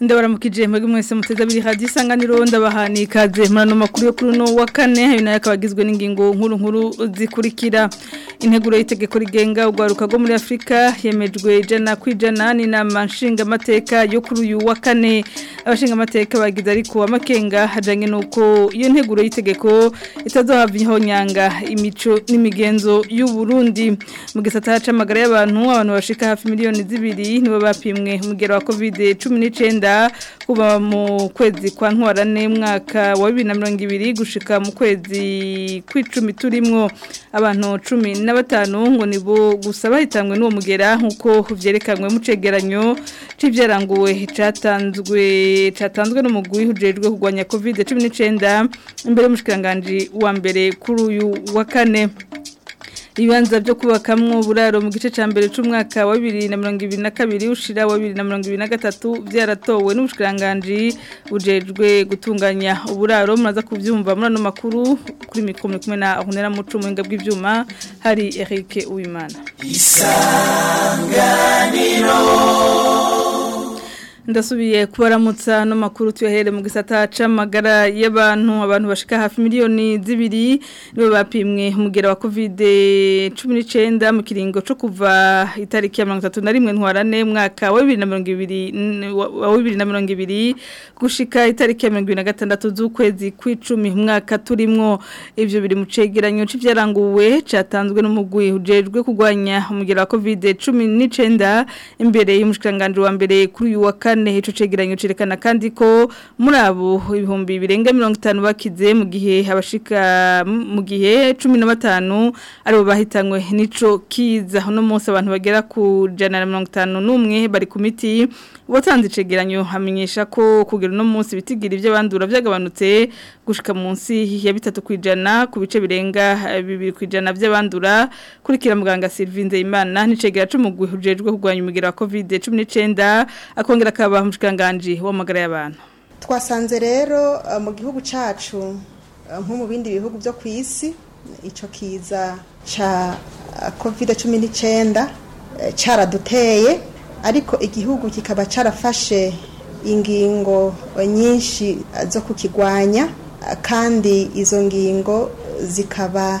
ndabaramukije mwebwe mwese muteze abiri hadi isanganiro ndabahani ikaze murano makuru yo kuri uno wa kane ayo nayo akaba agizwe nkuru nkuru zikurikira integuro y'itegeko rigenga urwaruka rwo muri Afrika yemejwe ijana ku ijana n'inama nshingamateka yo kuri uyu wa kane abashingamateka bagize ariko amakenga hajyanye n'uko iyo nteguro y'itegeko itazohavyeho nyanga imico n'imigenzo y'u Burundi mu gisata c'amagara y'abantu abantu bashika hafi miliyoni zibiri nibo bapimwe umugero wa covid 19 kuba mu kwezi kwa ntwarane mwaka wa bibiri na mirongo ibiri gushika mu kwezi kw'icumi turimo abantu cumi na ngo nibo gusa bahitanwe n'uwo mugera nk'uko byerekanwe mu cegeranyo c'ivyaranguwe catanzwe catanzwe n'umugwi hujejwe kugwanya covid cumi n'icyenda imbere y'umushikiranganji wa mbere kuri uyu wa kane ibibanza byo kubakamwo uburaro mu gice cya mbere cy'umwaka wa bibiri na mirongo ibiri na kabiri ushira wa bibiri na gatatu byaratowe n'ubushikiranganji bujejwe gutunganya uburaro muraza kubyumva muri ano makuru kuri mikoro kumwe na ahunera muco mu buhinga bw'ibyuma hari Eric Uwimana isanganiro ndasubiye kubaramutsa no makuru tuyahere mu gisata c'amagara y'abantu abantu bashika hafi miliyoni zibiri nibo bapimwe umugera wa covid 19 mu kiringo cyo kuva itariki ya 31 ntwarane mwaka wa 2022 wa 2022 gushika itariki ya 26 z'ukwezi kw'icumi mwaka turimo ibyo biri mu cegeranyo c'ivyaranguwe catanzwe n'umugwi ujejwe kugwanya umugera wa covid 19 imbere y'umushikanganje wa mbere kuri uyu wa kane ico cegeranyo cerekana kandi ko muri abo ibihumbi birenga 50 bakize mu gihe abashika mu gihe 15 aribo bahitanywe nico kiza no munsi abantu bagera ku 151 bari ku miti watanze cegeranyo hamenyesha ko kugera no munsi bitigira ibyo bandura byagabanutse gushika munsi ya bitatu kwijana ku bice birenga bibiri kwijana by'abandura kurikira muganga Sylvie Ndeyimana nicegera cumugwi hujejwe kugwanya umugera wa COVID-19 akongera akaba umushikiranganji w'amagara y'abantu twasanze rero eh, mu gihugu cyacu eh, nko mu bindi bihugu byo ku isi icyo kiza cya eh, covid cumi n'icyenda cyaraduteye ariko igihugu kikaba cyarafashe ingingo nyinshi zo kukigwanya kandi izo ngingo zikaba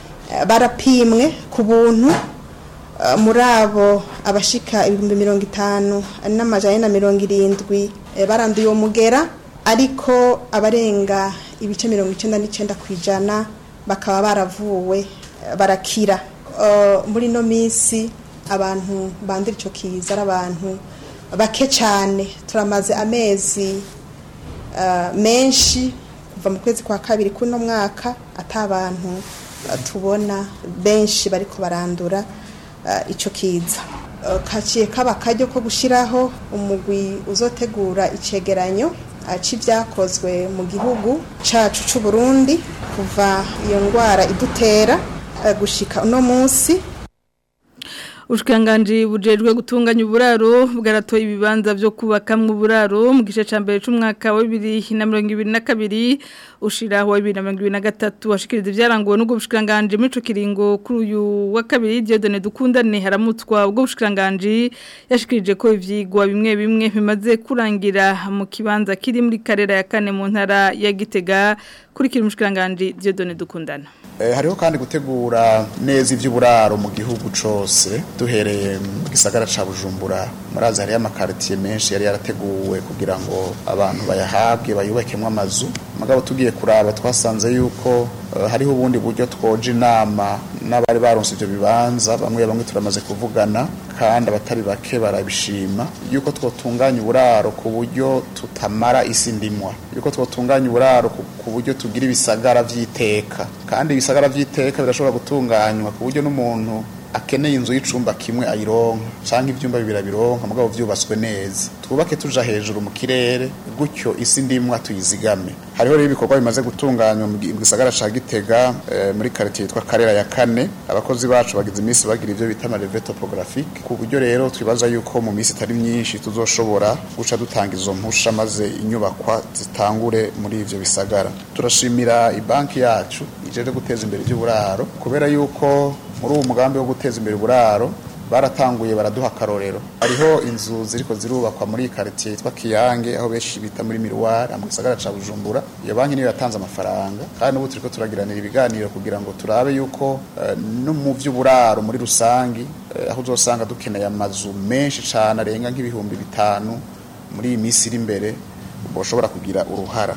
barapimwe ku buntu Eh, muri abo abashika ibihumbi mirongo itanu eh, n'amajana na mirongo irindwi eh, baranduye uwo mugera ariko abarenga ibice mirongo icyenda n'icyenda ku ijana bakaba baravuwe barakira muri ino minsi abantu bandira icyo kiza ari abantu bake cyane turamaze amezi menshi kuva mu kwezi kwa kabiri k'uno mwaka atabantu tubona benshi bariko barandura Uh, icyo kiza uh, kaciye kaba akaryo ko gushyiraho umugwi uzotegura icyegeranyo uh, cy'ibyakozwe mu gihugu cacu cy'u Burundi kuva iyo ndwara idutera gushika uno munsi ushkanganji bujejwe gutunganya uburaro bwaratoye ibibanza byo kubaka kubakamwe uburaro mu gice ca mbere c'umwaka wa 2022 ushiraho 2023 washikiriza byaranguwe n'ubwo bushikanganje mico kiringo kuri uyu wa kabiri Dieudonné Dukundane haramutswa ubwo bushikanganje yashikirije ko ivyigwa bimwe bimwe bimaze kurangira mu kibanza kiri muri karera ya kane mu ntara ya Gitega kurikira umushikiranganji Dieudonne Dukundana eh, hariho kandi gutegura neza iby'uburaro mu gihugu cyose duhereye gisagara ca Bujumbura murazi hari amakartier menshi yari yarateguwe kugira ngo abantu bayahabwe bayubakemo amazu mugabo tugiye kuraba twasanze yuko eh, hariho ubundi buryo twoje inama n'abari baronse ibyo bibanza bamwe bamwe turamaze kuvugana kandi abatari bake barabishima yuko twotunganya uburaro ku buryo tutamara isi ndimwa yuko twotunganya uburaro ku buryo tugira ibisagara by'iteka kandi ibisagara by'iteka birashobora gutunganywa ku buryo n'umuntu akeneye inzu y'icumba kimwe ayironka cyangwa ibyumba bibiri abironka mugabo byubatswe neza twubake tuja hejuru mu kirere gutyo isi ndimwa tuyizigame hariho rero ibikorwa bimaze gutunganywa mu gisagara ca Gitega eh, muri quartier yitwa Karera ya kane abakozi bacu bagize iminsi bagira ibyo bita mareve topographique ku buryo rero twibaza yuko mu minsi itari myinshi tuzoshobora guca dutanga izo mpusha maze inyubakwa zitangure muri ibyo bisagara turashimira ibanki yacu ijeje guteza imbere iby'uburaro kubera yuko muri uwo mugambi wo guteza imbere uburaro baratanguye baraduha akarorero hariho inzu ziriko zirubakwa muri quartier yitwa Kiyange aho benshi bita muri miroir mu ca Bujumbura iyo banki niyo yatanze amafaranga kandi ubu turiko turagiranira ibiganiro kugira ngo turabe yuko eh, no mu by’uburaro muri rusange uh, aho uzosanga dukeneye amazu menshi cane arenga nk'ibihumbi bitanu muri iyi minsi iri imbere boshobora kugira uruhara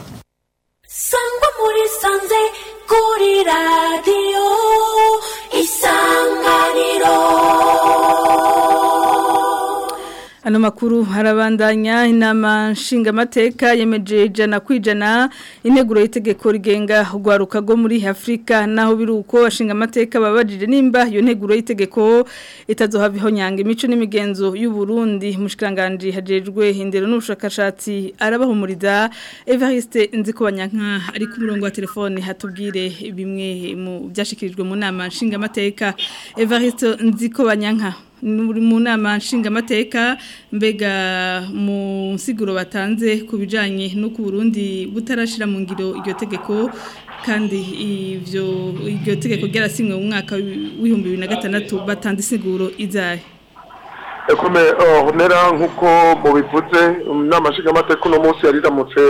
sangwa muri sanze kuri radio Ano makuru harabandanya inama nshingamateka yemeje ijana kwijana integuro y'itegeko rigenga ugwaruka go muri Afrika naho biruko washinga ashingamateka babajije nimba iyo nteguro y'itegeko itazohaviho ihonyanga imico n'imigenzo y'u Burundi mushikanganje hajejwe hindero n'ubushakashatsi arabahumuriza Evariste Nzikobanyanka ari ku murongo wa telefone hatubwire bimwe mu byashikirijwe mu nama nshingamateka Evariste Nzikobanyanka mu nama nshingamateka mbega mu nsiguro batanze ku bijyanye n'uko Burundi butarashyira mu ngiro iryo tegeko kandi iryo tegeko ryarasinywe mu mwaka w'ibihumbi bibiri na gatandatu batanze insiguro izahe kumera oh, nk'uko mubivuze inama nshingamateka uno munsi yariramutse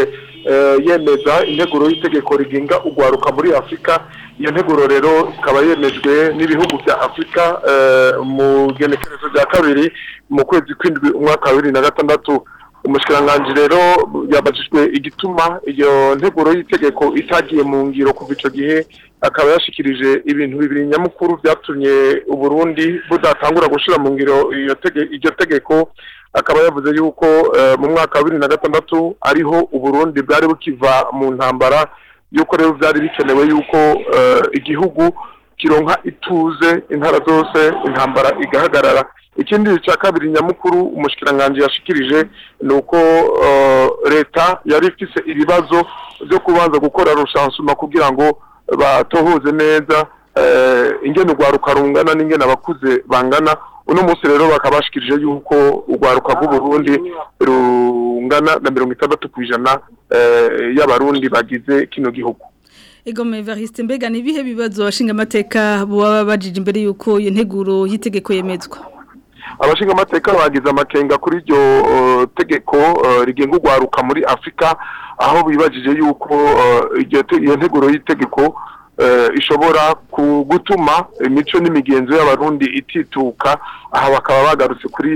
Eh, yemeza integuro y'itegeko rigenga ugwaruka muri afurika iyo nteguro rero ikaba yemejwe n'ibihugu bya afurika eh, mu genekerezo rya kabiri mu kwezi kw'indwi umwaka wa bibiri na gatandatu umushikiranganji rero yabajijwe igituma iyo nteguro y'itegeko itagiye mu ngiro kuva icyo gihe akaba yashyikirije ibintu bibiri nyamukuru byatumye uburundi budatangura gushyira mu ngiro iryo tegeko akaba yavuze yuko eh, mu mwaka wa bibiri na gatandatu ariho uburundi bwari bukiva mu ntambara yuko rero byari bikenewe yuko eh, igihugu kironka ituze intara zose intambara igahagarara ikindi cya kabiri nyamukuru umushikiranganji yashikirije ni uko eh, leta yari ifise ibibazo byo kubanza gukora rushansuma kugira ngo batohoze neza ingene urwaruka rungana n'ingene abakuze bangana uno munsi rero bakabashikirije yuko urwaruka rw'uburundi rungana na mirongo itandatu ku ijana eh, y'abarundi bagize kino gihugu Igome Evariste mbega ni ibihe bibazo abashinga baba bajije imbere y'uko iyo nteguro y'itegeko yemezwa Abashingamateka bagize amakenga kuri iryo eh, tegeko eh, rigenga urwaruka muri afurika aho bibajije yuko iyo nteguro y'itegeko Eh, ishobora gutuma imico n'imigenzo y'abarundi itituka aha bakaba bagarutse kuri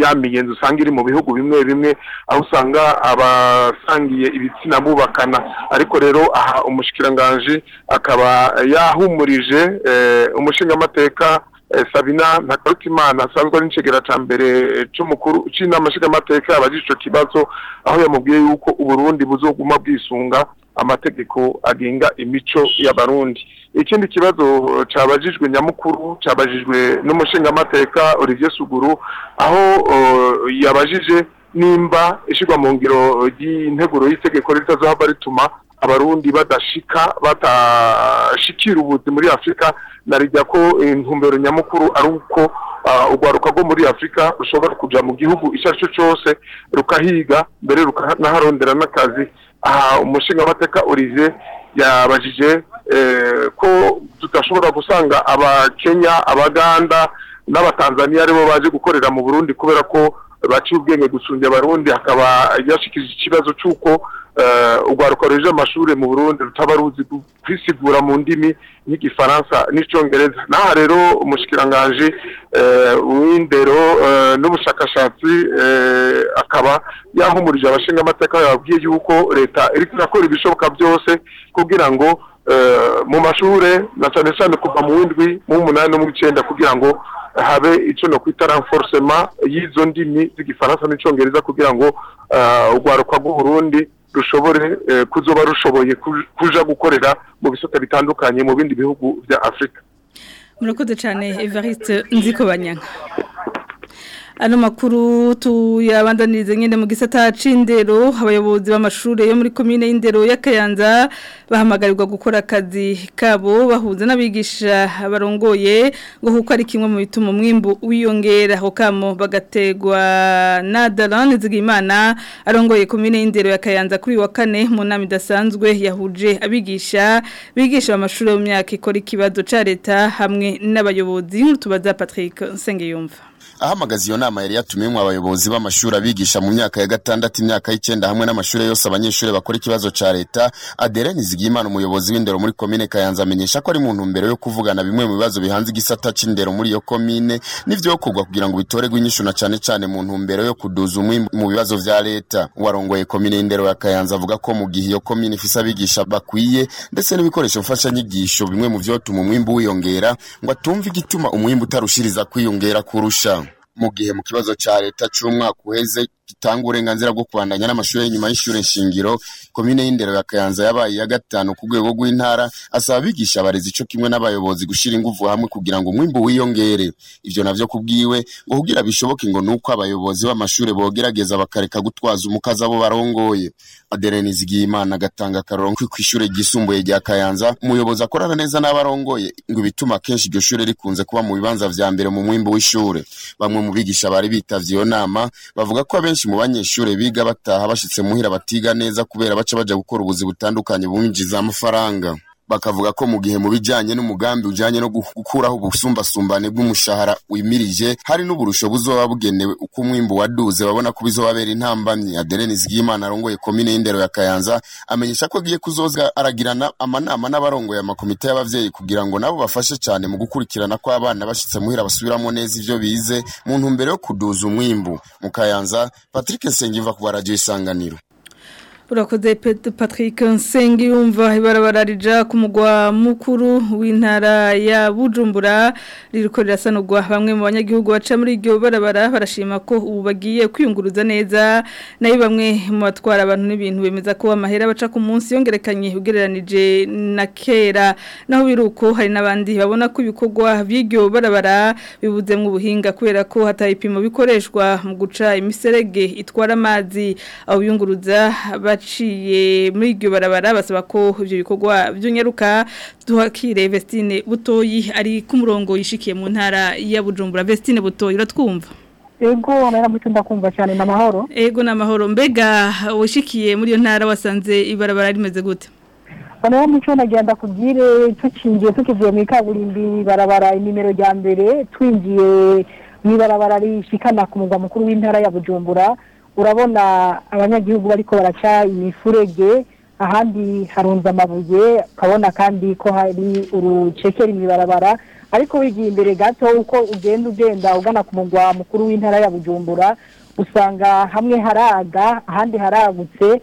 ya migenzo usanga iri mu bihugu bimwe bimwe aho usanga abasangiye ibitsina bubakana ariko rero aha umushikiranganji akaba yahumurije eh, umushingamateka eh, sabina ntakarutimana asanzwe ari nicegera cya mbere cy'umukuru cy'inama nshingamateka abajije icyo kibazo aho yamubwiye yuko uburundi buzoguma bwisunga amategeko agenga imico y'abarundi ikindi kibazo eh, cyabajijwe nyamukuru cyabajijwe n'umushingamateka Olivier Suguru aho eh, yabajije nimba ishyirwa mu ngiro ry'integuro y'itegeko ritazaha rituma abarundi badashika batashikira ubuzi muri afurika narijya ko intumbero nyamukuru ari uko uh, urwaruka rwo muri afurika rushobora kujya mu gihugu icyo ari cyo cyose rukahiga mbere rukanaharondera n'akazi aha umushinga bateka urize yabajije eh, ko tudashobora gusanga abakenya abaganda n'abatanzaniya aribo baje gukorera mu burundi kubera ko baciye ubwenge gusumbya abarundi hakaba yashikije ikibazo cy'uko Eh, urwaruka ruje amashuri mu burundi rutaba ruzi kwisigura mu ndimi n'igifaransa n'icyongereza n'aha rero umushyikiranganje eh, w'indero eh, n'ubushakashatsi akaba yahumurije abashingamateka amateka yababwiye yuko leta iri kurakora ibishoboka byose kugira ngo mu mashuri na cyane cyane kuva mu w'indwi mu w'umunani no mu w'icyenda kugira ngo habe icyo no kwita renforcement y'izo ndimi z'igifaransa n'icyongereza kugira ngo urwaruka rw'uburundi rushobore eh, kuzoba rushoboye kuja gukorera mu bisota bitandukanye mu bindi bihugu bya afurika murakoze cyane evariste nziko Ano makuru tuyabandanirize nyene mu gisata c'indero abayobozi b’amashuri yo muri commune y'indero ya Kayanza bahamagarirwa gukora akazi kabo bahuza n'abigisha barongoye ngo kuko ari kimwe mu bituma umwimbu wiyongera ho kamo bagategwa na Dalan Zigimana arongoye commune y'indero ya Kayanza kuri wa kane mu nami dasanzwe yahuje abigisha bigisha amashuri y'imyaka ikora ikibazo ca leta hamwe n'abayobozi tubaza Patrick Nsengeyumva ahamagaza iyo nama yari yatumiyemo abayobozi b'amashuri abigisha mu myaka ya gatandatu imyaka y'icyenda hamwe n'amashuri yose abanyeshuri bakora ikibazo cya leta adereni zigiyimana umuyobozi w'indero muri komine kayanza amenyesha ko ari mu ntumbero yo kuvugana bimwe mu bibazo bihanze igisata cy'indero muri iyo komine n'ibyokorwa kugira ngo bitoregwe inyishu na cyane cyane mu ntumbero yo kuduza umwe mu bibazo bya leta warongoye komine y'indero ya kayanza avuga ko mu gihe iyo komine ifise abigisha bakwiye ndetse n'ibikoresho mfashanyigisho bimwe mu byotuma umwimbu wiyongera ngo atumve igituma umwimbu utarushiriza kwiyongera kurusha mu gihe mu kibazo cya leta cy'umwaka uheze gitanga uburenganzira bwo kubandanya n'amashuri nyuma y'ishuri shingiro komine y'indero ya kayanza yabaye iya gatanu ku rwego rw'intara asaba abigisha abarezi cyo kimwe n'abayobozi gushyira ingufu hamwe kugira ngo umwimbu wiyongere ibyo nabyo kubwiwe ngo kugira bishoboke ngo uko abayobozi b'amashuri bogerageza bakareka gutwaza umukazi abo barongoye Adeline Zigiyimana agatanga akarongo ku ishuri ryisumbuye rya Kayanza umuyobozi akorana neza n'abarongoye ngo bituma kenshi iryo shuri rikunze kuba mu bibanza vya mbere mu mwimbu w'ishuri bamwe mu bigisha bari bitavye iyo nama bavuga ko abenshi mu banyeshuri biga bataha bashitse muhira batiga neza kubera baca bajya gukora ubuzi butandukanye bumwinjiza amafaranga bakavuga ko mu gihe mu bijyanye n'umugambi ujyanye no gukuraho ubusumbasumbane bw'umushahara wimirije hari n'uburusho buzoba bugenewe uko umwimbu waduze babona ko bizobabera intambamyi Adeline Zigimana arongoye komine y'indero ya Kayanza amenyesha ko agiye kuzoza aragirana amanama n'abarongoye amakomite y’ababyeyi kugira ngo nabo bafashe cyane mu gukurikirana ko abana bashitse muhira basubiramo neza ivyo bize mu ntumbero yo kuduza umwimbu mu Kayanza Patrick Sengiva ku Isanganiro urakoze Patrick Nsengi yumva ibarabara rija ku mukuru w'intara ya Bujumbura ririko rirasanurwa bamwe mu banyagihugu baca muri iryo barabara barashima ko ubu bagiye kwiyunguruza neza nayo bamwe mu batwara abantu n'ibintu bemeza ko amahera baca ku munsi yongerekanye ugereranije na kera naho biruko hari n'abandi babona ko ibikorwa by'iryo barabara bibuze mu buhinga kubera ko hatayipimo bikoreshwa mu guca imiserege itwara amazi aho biyunguruza baciye muri iryo barabara basaba ko ibyo bikorwa byunyaruka duhakire Vestine butoyi ari ku murongo yishikiye mu ntara ya Bujumbura Vestine butoyi uratwumva Ego naramutu ndakumva cyane namahoro Ego namahoro mbega ushikiye muri iyo ntara wasanze ibarabara rimeze gute Bana muco nagenda kubwire tucingiye tukivuye mu kaburimbi barabara inimero ya mbere twingiye mu barabara rishikana ku mugwa mukuru w'intara ya Bujumbura urabona abanyagihugu bariko baraca imifurege ahandi harunze amabuye ukabona kandi ko hari urucekeri mw'ibarabara ariko wigiye imbere gato uko ugenda ugenda ugana ku mugwa mukuru w'intara ya bujumbura usanga hamwe haraga ahandi haragutse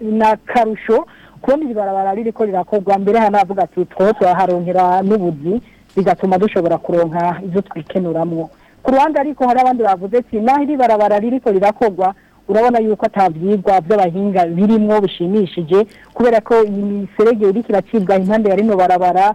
n'akarusho kubona iri barabara riri ko rirakorwa mbere hano bavuga ati twaharonkera n'ubuzi bigatuma dushobora kuronka ibyo twikenuramo. ku ruhande ariko hari abandi bavuze ati naho iri barabara ririko rirakogwa urabona yuko atabyigwa by'abahinga birimo bishimishije kubera ko iyi miserege iriko iracibwa impande ya rino barabara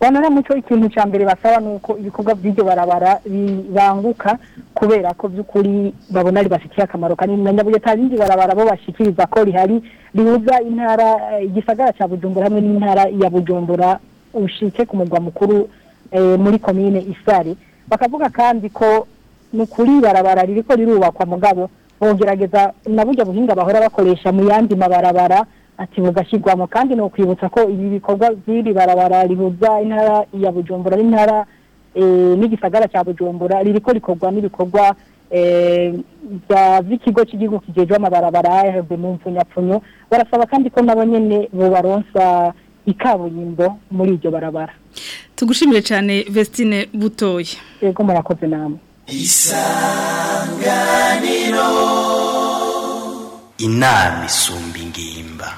banana muco ikintu cya mbere basaba ni uko ibikorwa by'iryo barabara bibanguka kubera ko by'ukuri babona ribafitiye akamaro kanini na nyabuye atazi iryo barabara bo bashikiriza ko rihari rihuza intara eh, igisagara cya bujumbura hamwe n'intara ya bujumbura ushike ku mugwa mukuru eh, muri komine isari bakavuga kandi ko ni ukuri barabara ririko rirubakwa mugabo bongerageza na burya buhinga bahora bakoresha mu yandi mabarabara ati bugashyirwamo kandi ni ukwibutsa ko ibi bikorwa by'iri barabara rihuza intara ya bujumbura n'intara e, n'igisagara cya bujumbura ririko rikorwa n'ibikorwa by'ikigo e, cy'igihugu kigejwe amabarabara mu mvunyapfunyo barasaba kandi ko nabo nyine bubaronsa i muri iryo barabara tugushimire cyane vestine butoya yego murakoze namwe isanganiro inama isumba ingimba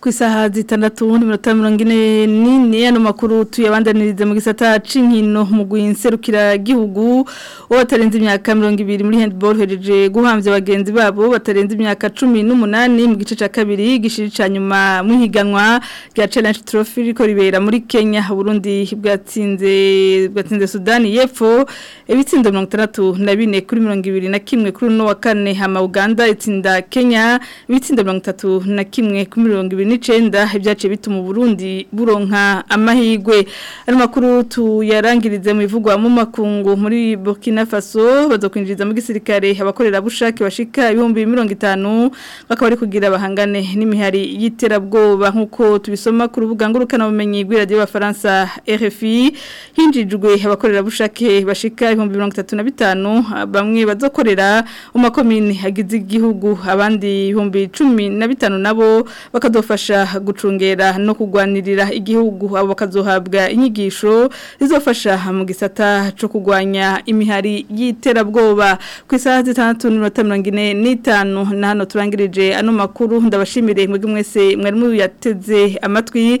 ku isaha zitandatu n'iminota mirongo ine nini ano makuru tuyabandaniriza mu gisata cy'inkino mu guhinserukira gihugu uwo batarenze imyaka mirongo ibiri muri handball hereje guhambya bagenzi babo batarenze imyaka cumi n'umunani mu gice cya kabiri gishiri cya nyuma mu higanwa rya challenge trophy riko ribera muri Kenya Burundi bwatsinze bwatsinze Sudani y'Epfo ibitsindo mirongo itandatu na bine kuri mirongo ibiri na kimwe kuri uno wa kane hama Uganda itsinda Kenya ibitsindo mirongo itatu na kimwe kuri mirongo ibiri n'icenda ibyace bituma Burundi buronka amahigwe ari makuru tuyarangirize mu ivugwa mu makungu muri Burkina Faso bazokwinjiriza mu gisirikare abakorera bushake bashika ibihumbi 50 bakaba ari kugira bahangane n'imihari y'iterabwoba nkuko tubisoma ku rubuga ngurukana bumenyi gw'iradio ya Faransa RFI hinjijwe abakorera bushake bashika ibihumbi 35 bamwe bazokorera mu makomine agize igihugu abandi ibihumbi 15 nabo bakadofasha zizofasha gucungera no kugwanirira igihugu abo bakazohabwa inyigisho zizofasha mu gisata cyo kugwanya imihari y'iterabwoba ku isaha zitandatu n'iminota mirongo ine n'itanu na hano turangirije ano makuru ndabashimire mwebwe mwese mwari yateze amatwi